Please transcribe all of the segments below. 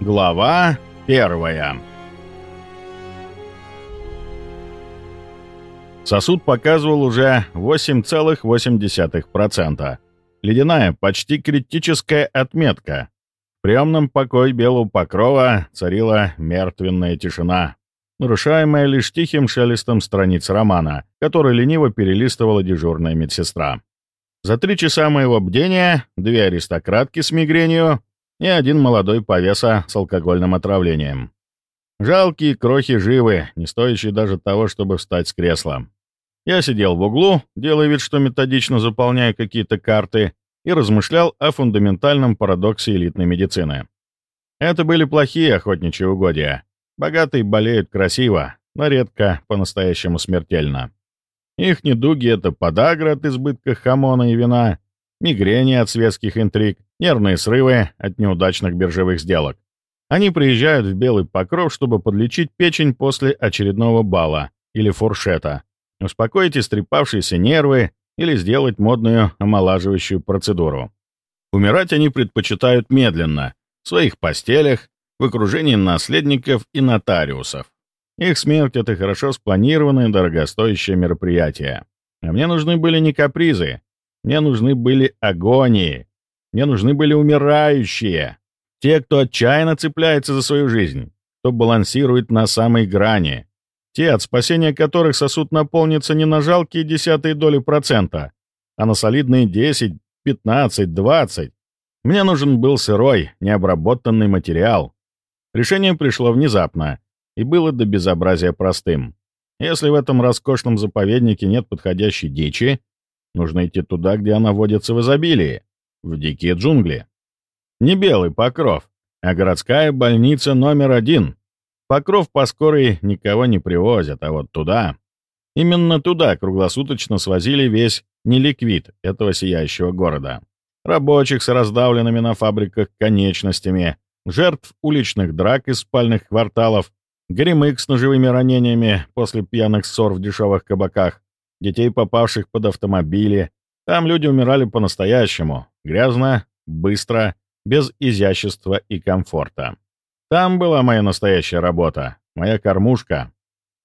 Глава первая Сосуд показывал уже 8,8%. Ледяная, почти критическая отметка. В приемном покое белого покрова царила мертвенная тишина, нарушаемая лишь тихим шелестом страниц романа, который лениво перелистывала дежурная медсестра. За три часа моего бдения две аристократки с мигренью и один молодой повеса с алкогольным отравлением. Жалкие крохи живы, не стоящие даже того, чтобы встать с кресла. Я сидел в углу, делая вид, что методично заполняю какие-то карты, и размышлял о фундаментальном парадоксе элитной медицины. Это были плохие охотничьи угодья. Богатые болеют красиво, но редко по-настоящему смертельно. Их недуги — это подагра от избытка хамона и вина, мигрени от светских интриг, нервные срывы от неудачных биржевых сделок. Они приезжают в Белый Покров, чтобы подлечить печень после очередного бала или фуршета, успокоить истрепавшиеся нервы или сделать модную омолаживающую процедуру. Умирать они предпочитают медленно, в своих постелях, в окружении наследников и нотариусов. Их смерть — это хорошо спланированное дорогостоящее мероприятие. А мне нужны были не капризы, мне нужны были агонии, мне нужны были умирающие. Те, кто отчаянно цепляется за свою жизнь, кто балансирует на самой грани. Те, от спасения которых сосуд наполнится не на жалкие десятые доли процента, а на солидные 10, 15, 20. Мне нужен был сырой, необработанный материал. Решение пришло внезапно и было до безобразия простым. Если в этом роскошном заповеднике нет подходящей дичи, нужно идти туда, где она водится в изобилии в дикие джунгли. Не белый покров, а городская больница номер один. Покров по скорой никого не привозят, а вот туда... Именно туда круглосуточно свозили весь неликвид этого сияющего города. Рабочих с раздавленными на фабриках конечностями, жертв уличных драк из спальных кварталов, гремык с ножевыми ранениями после пьяных ссор в дешевых кабаках, детей, попавших под автомобили, там люди умирали по-настоящему, грязно, быстро, без изящества и комфорта. Там была моя настоящая работа, моя кормушка.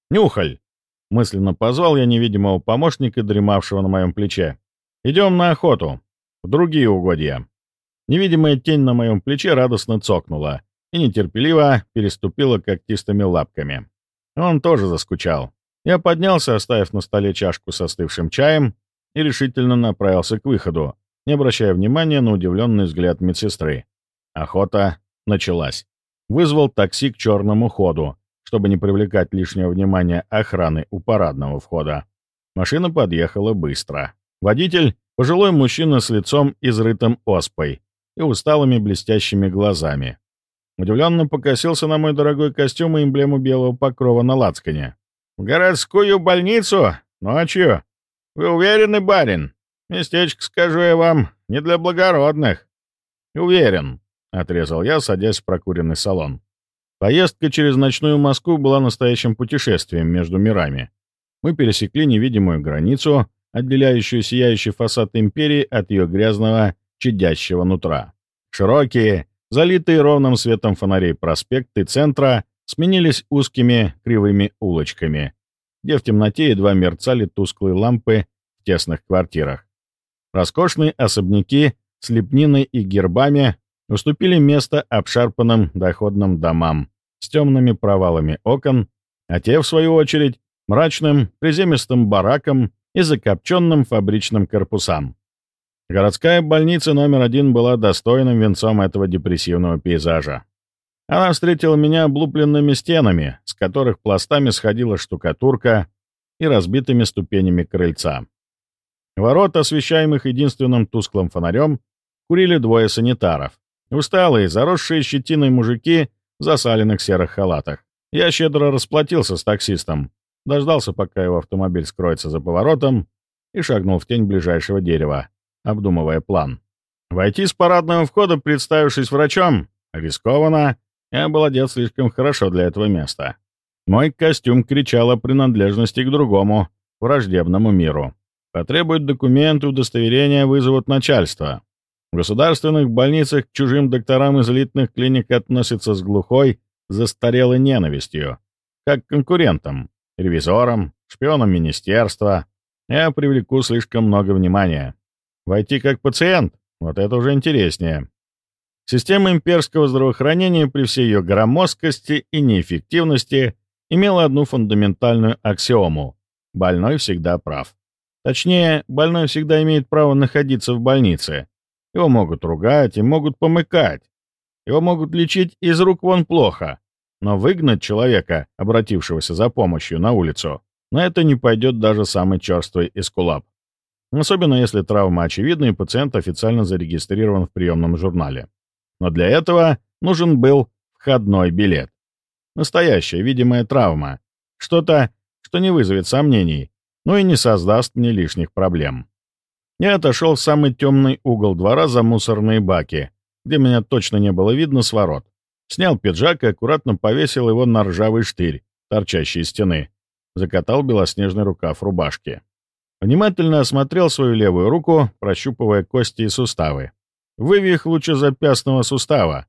«Нюхаль!» — мысленно позвал я невидимого помощника, дремавшего на моем плече. «Идем на охоту. В другие угодья». Невидимая тень на моем плече радостно цокнула и нетерпеливо переступила когтистыми лапками. Он тоже заскучал. Я поднялся, оставив на столе чашку с остывшим чаем, и решительно направился к выходу, не обращая внимания на удивленный взгляд медсестры. Охота началась. Вызвал такси к черному ходу, чтобы не привлекать лишнего внимания охраны у парадного входа. Машина подъехала быстро. Водитель — пожилой мужчина с лицом, изрытым оспой и усталыми блестящими глазами. Удивленно покосился на мой дорогой костюм и эмблему белого покрова на лацкане. «В городскую больницу? Ночью?» «Вы уверены, барин? Местечко, скажу я вам, не для благородных». «Уверен», — отрезал я, садясь в прокуренный салон. Поездка через ночную Москву была настоящим путешествием между мирами. Мы пересекли невидимую границу, отделяющую сияющий фасад империи от ее грязного, чадящего нутра. Широкие, залитые ровным светом фонарей проспекты центра сменились узкими кривыми улочками, где в темноте едва мерцали тусклые лампы в тесных квартирах. Роскошные особняки с лепниной и гербами уступили место обшарпанным доходным домам с темными провалами окон, а те, в свою очередь, мрачным, приземистым баракам и закопченным фабричным корпусам. Городская больница номер один была достойным венцом этого депрессивного пейзажа. Она встретила меня облупленными стенами, с которых пластами сходила штукатурка и разбитыми ступенями крыльца. Ворот, освещаемых единственным тусклым фонарем, курили двое санитаров. Усталые, заросшие щетиной мужики в засаленных серых халатах. Я щедро расплатился с таксистом, дождался, пока его автомобиль скроется за поворотом, и шагнул в тень ближайшего дерева, обдумывая план. Войти с парадного входа, представившись врачом, рискованно, я был одет слишком хорошо для этого места. Мой костюм кричал о принадлежности к другому, враждебному миру. Потребуют документы, удостоверения, вызовут начальство. В государственных больницах к чужим докторам из элитных клиник относятся с глухой, застарелой ненавистью, как к конкурентам, ревизорам, шпионам министерства. Я привлеку слишком много внимания. Войти как пациент — вот это уже интереснее. Система имперского здравоохранения при всей ее громоздкости и неэффективности имела одну фундаментальную аксиому — больной всегда прав. Точнее, больной всегда имеет право находиться в больнице, его могут ругать и могут помыкать. Его могут лечить из рук вон плохо. Но выгнать человека, обратившегося за помощью на улицу, на это не пойдет даже самый черствый эскулап. Особенно если травма очевидна и пациент официально зарегистрирован в приемном журнале. Но для этого нужен был входной билет. Настоящая видимая травма. Что-то, что не вызовет сомнений, но и не создаст мне лишних проблем. Я отошел в самый темный угол двора за мусорные баки, где меня точно не было видно с ворот. Снял пиджак и аккуратно повесил его на ржавый штырь, торчащий из стены. Закатал белоснежный рукав рубашки. Внимательно осмотрел свою левую руку, прощупывая кости и суставы. Вывих лучезапястного сустава.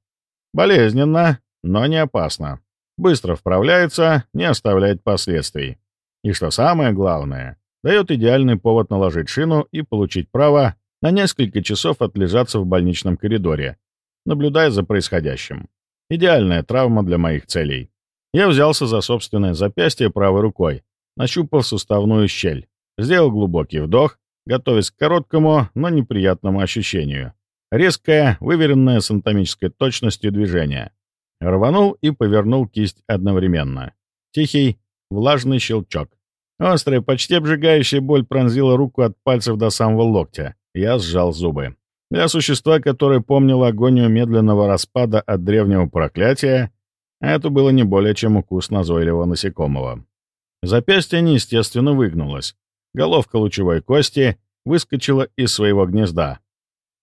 Болезненно, но не опасно. Быстро вправляется, не оставляет последствий. И что самое главное, дает идеальный повод наложить шину и получить право на несколько часов отлежаться в больничном коридоре, наблюдая за происходящим. Идеальная травма для моих целей. Я взялся за собственное запястье правой рукой, нащупав суставную щель, сделал глубокий вдох, готовясь к короткому, но неприятному ощущению. Резкое, выверенное с анатомической точностью движение. Рванул и повернул кисть одновременно. Тихий, влажный щелчок. Острая, почти обжигающая боль пронзила руку от пальцев до самого локтя. Я сжал зубы. Для существа, которое помнило агонию медленного распада от древнего проклятия, это было не более чем укус назойливого насекомого. Запястье неестественно выгнулось. Головка лучевой кости выскочила из своего гнезда.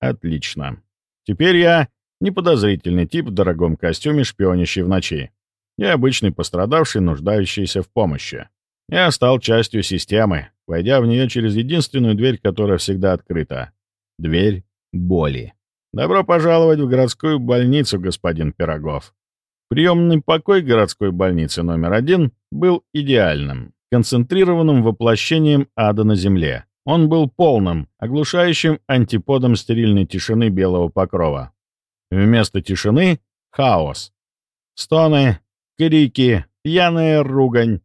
Отлично. Теперь я неподозрительный тип в дорогом костюме, шпионящий в ночи. Я обычный пострадавший, нуждающийся в помощи. Я стал частью системы, войдя в нее через единственную дверь, которая всегда открыта. Дверь боли. Добро пожаловать в городскую больницу, господин Пирогов. Приемный покой городской больницы номер один был идеальным, концентрированным воплощением ада на земле. Он был полным, оглушающим антиподом стерильной тишины белого покрова. Вместо тишины — хаос. Стоны, крики, пьяная ругань,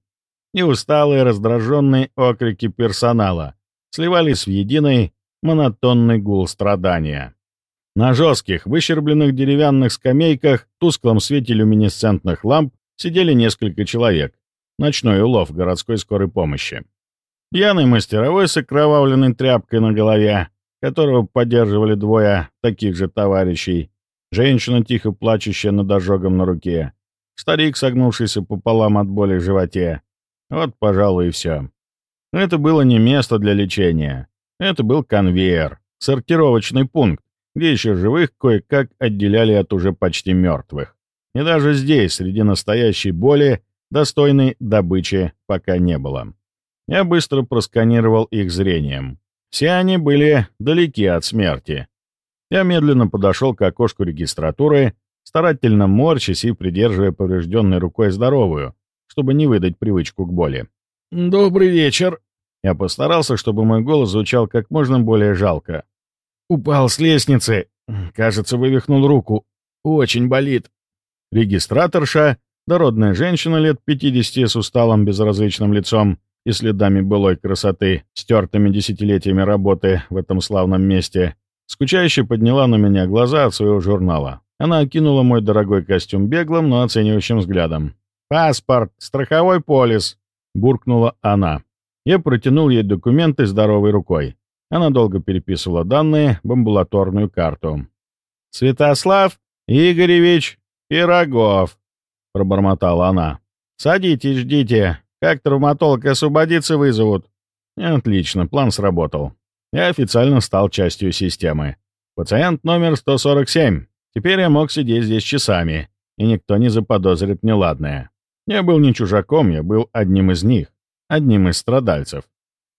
и усталые раздраженные окрики персонала сливались в единый монотонный гул страдания. На жестких, выщербленных деревянных скамейках в тусклом свете люминесцентных ламп сидели несколько человек. Ночной улов городской скорой помощи. Пьяный мастеровой с окровавленной тряпкой на голове, которого поддерживали двое таких же товарищей, женщина, тихо плачущая над ожогом на руке, старик, согнувшийся пополам от боли в животе, вот, пожалуй, и все. Это было не место для лечения. Это был конвейер, сортировочный пункт, где еще живых кое-как отделяли от уже почти мертвых. И даже здесь, среди настоящей боли, достойной добычи пока не было. Я быстро просканировал их зрением. Все они были далеки от смерти. Я медленно подошел к окошку регистратуры, старательно морщась и придерживая поврежденной рукой здоровую, чтобы не выдать привычку к боли. «Добрый вечер!» Я постарался, чтобы мой голос звучал как можно более жалко. «Упал с лестницы. Кажется, вывихнул руку. Очень болит». Регистраторша, дородная женщина лет 50 с усталым безразличным лицом и следами былой красоты, стертыми десятилетиями работы в этом славном месте, скучающе подняла на меня глаза от своего журнала. Она окинула мой дорогой костюм беглым, но оценивающим взглядом. «Паспорт, страховой полис», — буркнула она. Я протянул ей документы здоровой рукой. Она долго переписывала данные в амбулаторную карту. «Святослав Игоревич Пирогов», — пробормотала она. «Садитесь, ждите. Как травматолог освободиться вызовут». Отлично, план сработал. Я официально стал частью системы. Пациент номер 147. Теперь я мог сидеть здесь часами, и никто не заподозрит неладное. Я был не чужаком, я был одним из них, одним из страдальцев.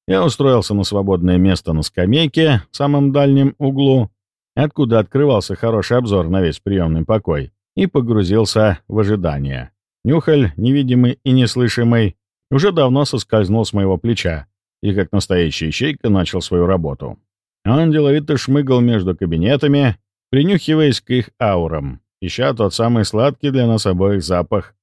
Я устроился на свободное место на скамейке в самом дальнем углу откуда открывался хороший обзор на весь приемный покой, и погрузился в ожидание. Нюхаль, невидимый и неслышимый, уже давно соскользнул с моего плеча и, как настоящий ищейка, начал свою работу. Он деловито шмыгал между кабинетами, принюхиваясь к их аурам, ища тот самый сладкий для нас обоих запах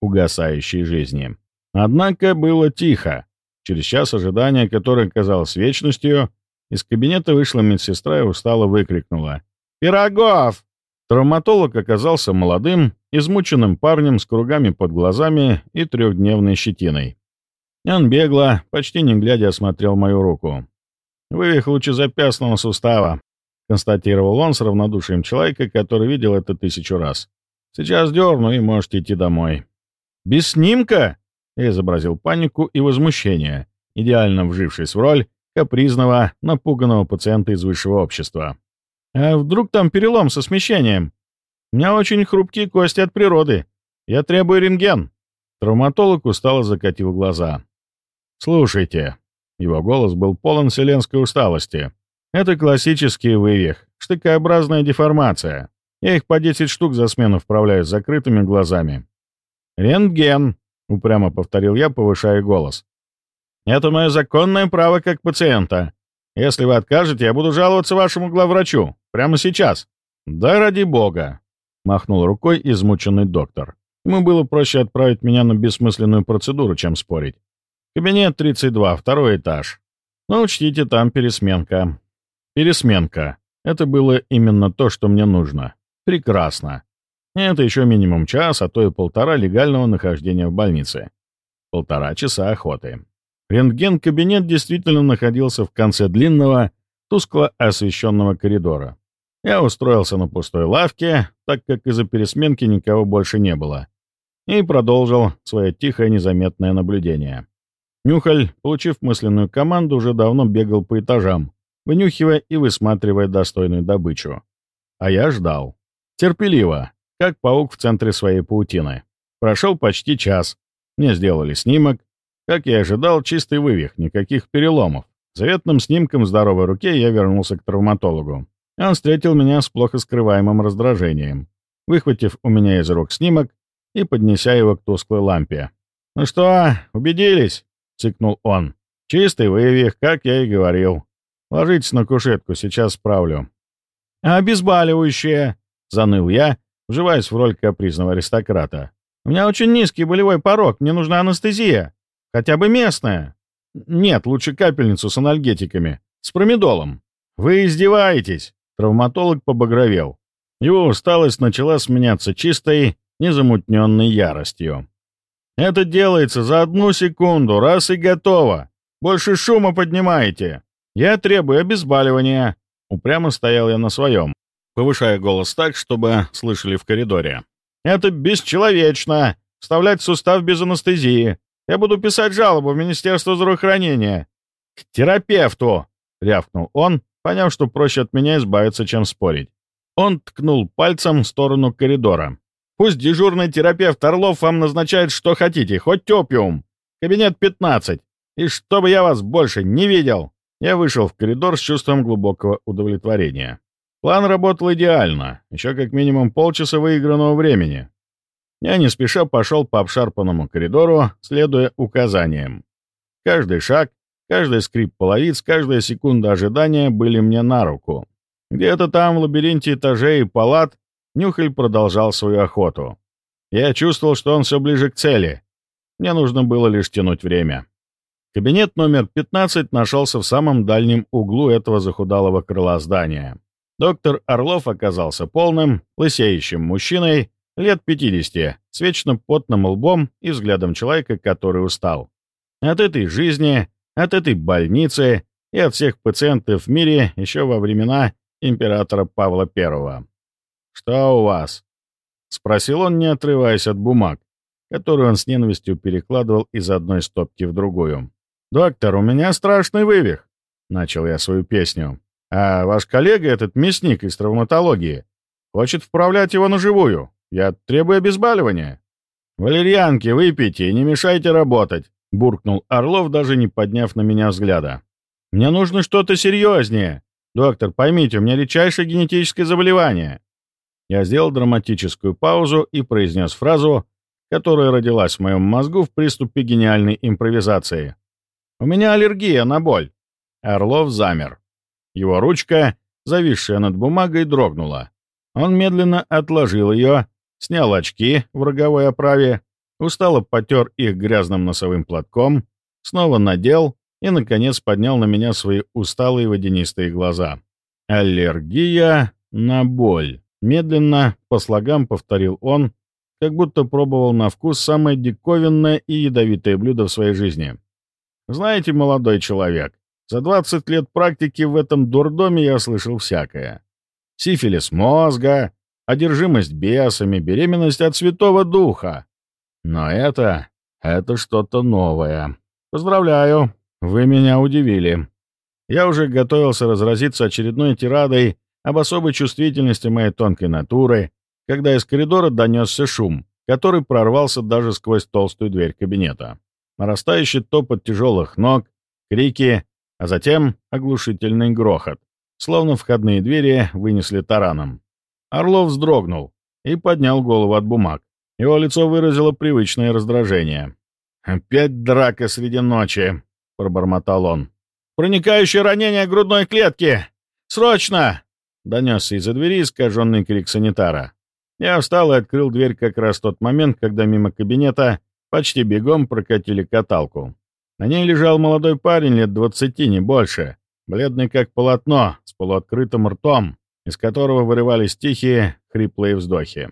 угасающей жизни. Однако было тихо. Через час ожидания, которое казалось вечностью, из кабинета вышла медсестра и устало выкрикнула. «Пирогов!» Травматолог оказался молодым, измученным парнем с кругами под глазами и трехдневной щетиной. Он бегло, почти не глядя, осмотрел мою руку. «Вывих лучезапястного сустава», — констатировал он с равнодушием человека, который видел это тысячу раз. «Сейчас дерну, и можете идти домой». «Без снимка?» — изобразил панику и возмущение, идеально вжившись в роль капризного, напуганного пациента из высшего общества. «А вдруг там перелом со смещением? У меня очень хрупкие кости от природы. Я требую рентген». Травматолог устало закатил глаза. «Слушайте». Его голос был полон вселенской усталости. «Это классический вывих, штыкообразная деформация. Я их по 10 штук за смену вправляю с закрытыми глазами. «Рентген», — упрямо повторил я, повышая голос. «Это мое законное право как пациента. Если вы откажете, я буду жаловаться вашему главврачу. Прямо сейчас». «Да ради бога», — махнул рукой измученный доктор. Ему было проще отправить меня на бессмысленную процедуру, чем спорить. Кабинет 32, второй этаж. Но учтите, там пересменка. Пересменка. Это было именно то, что мне нужно. Прекрасно. Это еще минимум час, а то и полтора легального нахождения в больнице. Полтора часа охоты. Рентген-кабинет действительно находился в конце длинного, тускло освещенного коридора. Я устроился на пустой лавке, так как из-за пересменки никого больше не было, и продолжил свое тихое незаметное наблюдение. Нюхаль, получив мысленную команду, уже давно бегал по этажам, вынюхивая и высматривая достойную добычу. А я ждал. Терпеливо, как паук в центре своей паутины. Прошел почти час. Мне сделали снимок. Как я ожидал, чистый вывих, никаких переломов. Заветным снимком здоровой руке я вернулся к травматологу. Он встретил меня с плохо скрываемым раздражением, выхватив у меня из рук снимок и поднеся его к тусклой лампе. «Ну что, убедились?» — цикнул он. «Чистый вывих, как я и говорил. Ложитесь на кушетку, сейчас справлю». «А обезболивающее?» — заныл я, вживаясь в роль капризного аристократа. «У меня очень низкий болевой порог, мне нужна анестезия. Хотя бы местная. Нет, лучше капельницу с анальгетиками. С промедолом. Вы издеваетесь!» Травматолог побагровел. Его усталость начала сменяться чистой, незамутненной яростью. «Это делается за одну секунду, раз и готово. Больше шума поднимаете. Я требую обезболивания». Упрямо стоял я на своем повышая голос так, чтобы слышали в коридоре. «Это бесчеловечно! Вставлять сустав без анестезии! Я буду писать жалобу в Министерство здравоохранения!» «К терапевту!» — рявкнул он, поняв, что проще от меня избавиться, чем спорить. Он ткнул пальцем в сторону коридора. «Пусть дежурный терапевт Орлов вам назначает, что хотите, хоть опиум. Кабинет 15. И чтобы я вас больше не видел!» Я вышел в коридор с чувством глубокого удовлетворения. План работал идеально, еще как минимум полчаса выигранного времени. Я не спеша пошел по обшарпанному коридору, следуя указаниям. Каждый шаг, каждый скрип половиц, каждая секунда ожидания были мне на руку. Где-то там, в лабиринте этажей и палат, Нюхель продолжал свою охоту. Я чувствовал, что он все ближе к цели. Мне нужно было лишь тянуть время. Кабинет номер 15 нашелся в самом дальнем углу этого захудалого крыла здания. Доктор Орлов оказался полным, лысеющим мужчиной, лет 50, с вечно потным лбом и взглядом человека, который устал. От этой жизни, от этой больницы и от всех пациентов в мире еще во времена императора Павла I. «Что у вас?» — спросил он, не отрываясь от бумаг, которые он с ненавистью перекладывал из одной стопки в другую. «Доктор, у меня страшный вывих», — начал я свою песню. А ваш коллега, этот мясник из травматологии, хочет вправлять его на живую. Я требую обезболивания». «Валерьянки выпейте и не мешайте работать», — буркнул Орлов, даже не подняв на меня взгляда. «Мне нужно что-то серьезнее. «Доктор, поймите, у меня редчайшее генетическое заболевание». Я сделал драматическую паузу и произнес фразу, которая родилась в моем мозгу в приступе гениальной импровизации. «У меня аллергия на боль». Орлов замер. Его ручка, зависшая над бумагой, дрогнула. Он медленно отложил ее, снял очки в роговой оправе, устало потер их грязным носовым платком, снова надел и, наконец, поднял на меня свои усталые водянистые глаза. «Аллергия на боль», — медленно, по слогам повторил он, как будто пробовал на вкус самое диковинное и ядовитое блюдо в своей жизни. «Знаете, молодой человек, за 20 лет практики в этом дурдоме я слышал всякое. Сифилис мозга, одержимость бесами, беременность от Святого Духа. Но это... это что-то новое. Поздравляю, вы меня удивили. Я уже готовился разразиться очередной тирадой об особой чувствительности моей тонкой натуры, когда из коридора донесся шум, который прорвался даже сквозь толстую дверь кабинета. Нарастающий топот тяжелых ног, крики, а затем оглушительный грохот, словно входные двери вынесли тараном. Орлов вздрогнул и поднял голову от бумаг. Его лицо выразило привычное раздражение. «Опять драка среди ночи», — пробормотал он. «Проникающее ранение грудной клетки! Срочно!» — донесся из-за двери искаженный крик санитара. Я встал и открыл дверь как раз в тот момент, когда мимо кабинета почти бегом прокатили каталку. На ней лежал молодой парень лет двадцати, не больше, бледный как полотно, с полуоткрытым ртом, из которого вырывались тихие, хриплые вздохи.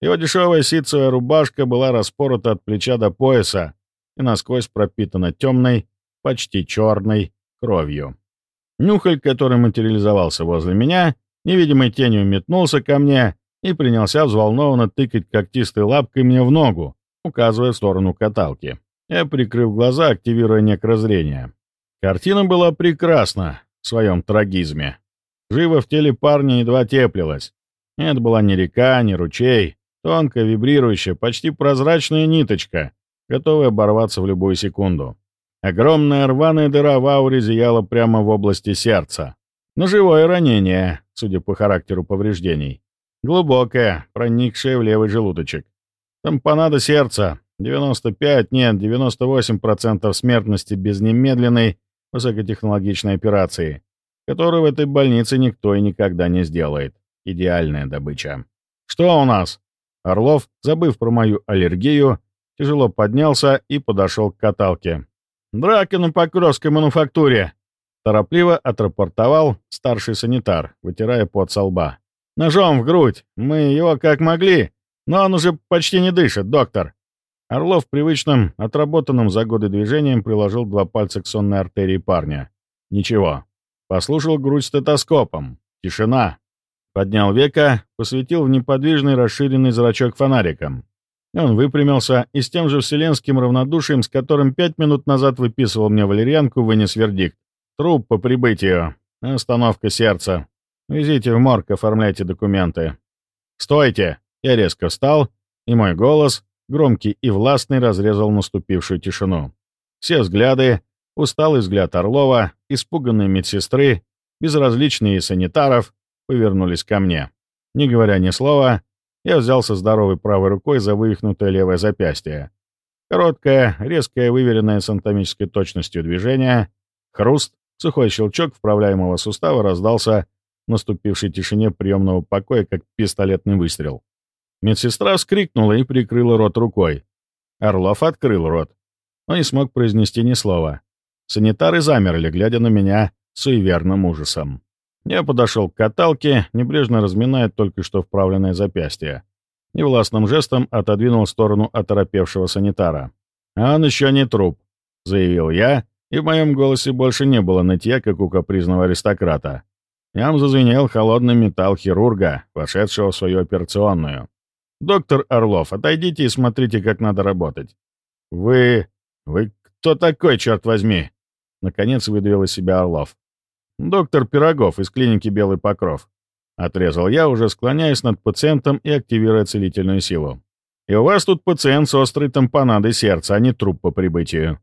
Его дешевая ситцевая рубашка была распорота от плеча до пояса и насквозь пропитана темной, почти черной кровью. Нюхаль, который материализовался возле меня, невидимой тенью метнулся ко мне и принялся взволнованно тыкать когтистой лапкой мне в ногу, указывая в сторону каталки. Я прикрыл глаза, активируя некрозрение. Картина была прекрасна в своем трагизме. Живо в теле парня едва теплилась. Это была не река, не ручей, тонкая, вибрирующая, почти прозрачная ниточка, готовая оборваться в любую секунду. Огромная рваная дыра в ауре зияла прямо в области сердца. Ножевое ранение, судя по характеру повреждений. Глубокое, проникшее в левый желудочек. Тампонада сердца. 95, нет, 98% смертности без немедленной высокотехнологичной операции которую в этой больнице никто и никогда не сделает. Идеальная добыча. «Что у нас?» Орлов, забыв про мою аллергию, тяжело поднялся и подошел к каталке. «Драка на Покровской мануфактуре!» Торопливо отрапортовал старший санитар, вытирая пот со лба. «Ножом в грудь! Мы его как могли, но он уже почти не дышит, доктор!» Орлов привычным, отработанным за годы движением приложил два пальца к сонной артерии парня. «Ничего, Послушал грудь стетоскопом. Тишина. Поднял века, посветил в неподвижный расширенный зрачок фонариком. Он выпрямился и с тем же вселенским равнодушием, с которым пять минут назад выписывал мне валерьянку, вынес вердикт. Труп по прибытию. Остановка сердца. Везите в морг, оформляйте документы. «Стойте!» Я резко встал, и мой голос, громкий и властный, разрезал наступившую тишину. Все взгляды, усталый взгляд Орлова, испуганные медсестры, безразличные санитаров повернулись ко мне. Не говоря ни слова, я взялся здоровой правой рукой за вывихнутое левое запястье. Короткое, резкое, выверенное с анатомической точностью движение, хруст, сухой щелчок вправляемого сустава раздался в наступившей тишине приемного покоя, как пистолетный выстрел. Медсестра вскрикнула и прикрыла рот рукой. Орлов открыл рот, но не смог произнести ни слова. Санитары замерли, глядя на меня суеверным ужасом. Я подошел к каталке, небрежно разминая только что вправленное запястье. Невластным жестом отодвинул в сторону оторопевшего санитара. «А он еще не труп», — заявил я, и в моем голосе больше не было нытья, как у капризного аристократа. Ям зазвенел холодный металл хирурга, вошедшего в свою операционную. «Доктор Орлов, отойдите и смотрите, как надо работать». «Вы... вы кто такой, черт возьми?» Наконец выдавил из себя Орлов. «Доктор Пирогов из клиники «Белый покров». Отрезал я, уже склоняясь над пациентом и активируя целительную силу. «И у вас тут пациент с острой тампонадой сердца, а не труп по прибытию.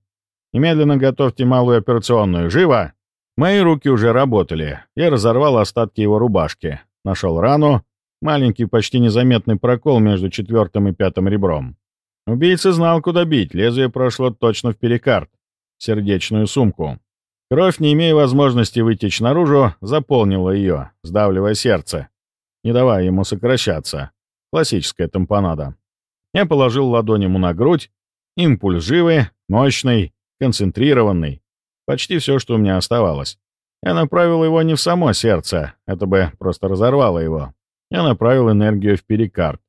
Немедленно готовьте малую операционную. Живо!» Мои руки уже работали. Я разорвал остатки его рубашки. Нашел рану, маленький, почти незаметный прокол между четвертым и пятым ребром. Убийца знал, куда бить, лезвие прошло точно в перикард, сердечную сумку. Кровь, не имея возможности вытечь наружу, заполнила ее, сдавливая сердце, не давая ему сокращаться. Классическая тампонада. Я положил ладонь ему на грудь. Импульс живый, мощный, концентрированный. Почти все, что у меня оставалось. Я направил его не в само сердце, это бы просто разорвало его. Я направил энергию в перикард,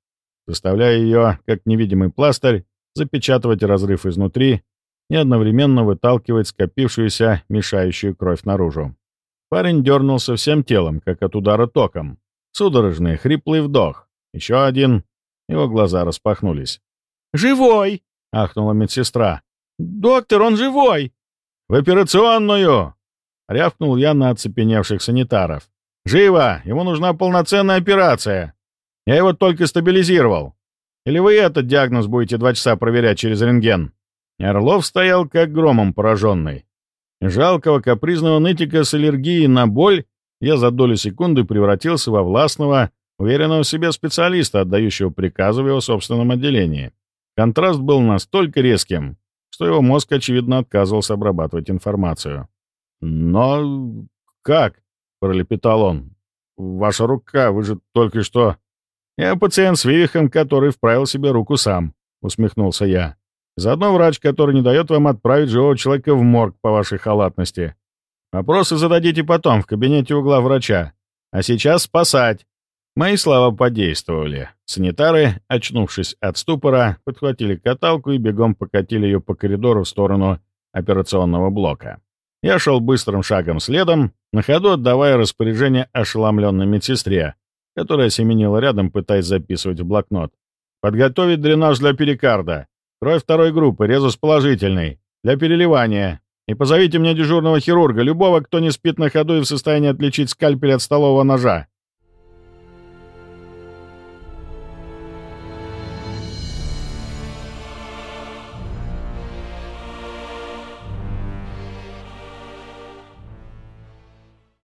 заставляя ее, как невидимый пластырь, запечатывать разрыв изнутри и одновременно выталкивать скопившуюся, мешающую кровь наружу. Парень дернулся всем телом, как от удара током. Судорожный, хриплый вдох. Еще один. Его глаза распахнулись. «Живой!» — ахнула медсестра. «Доктор, он живой!» «В операционную!» — рявкнул я на оцепеневших санитаров. «Живо! Ему нужна полноценная операция! Я его только стабилизировал. Или вы этот диагноз будете два часа проверять через рентген?» Орлов стоял как громом пораженный. Жалкого капризного нытика с аллергией на боль я за долю секунды превратился во властного, уверенного в себе специалиста, отдающего приказы в его собственном отделении. Контраст был настолько резким, что его мозг, очевидно, отказывался обрабатывать информацию. «Но как?» — пролепетал он. «Ваша рука, вы же только что...» «Я пациент с вивихом, который вправил себе руку сам», — усмехнулся я. Заодно врач, который не дает вам отправить живого человека в морг по вашей халатности. Вопросы зададите потом в кабинете угла врача. А сейчас спасать. Мои слова подействовали. Санитары, очнувшись от ступора, подхватили каталку и бегом покатили ее по коридору в сторону операционного блока. Я шел быстрым шагом следом, на ходу отдавая распоряжение ошеломленной медсестре, которая семенила рядом, пытаясь записывать в блокнот. «Подготовить дренаж для перикарда. Кровь второй группы, резус положительный. Для переливания. И позовите мне дежурного хирурга, любого, кто не спит на ходу и в состоянии отличить скальпель от столового ножа.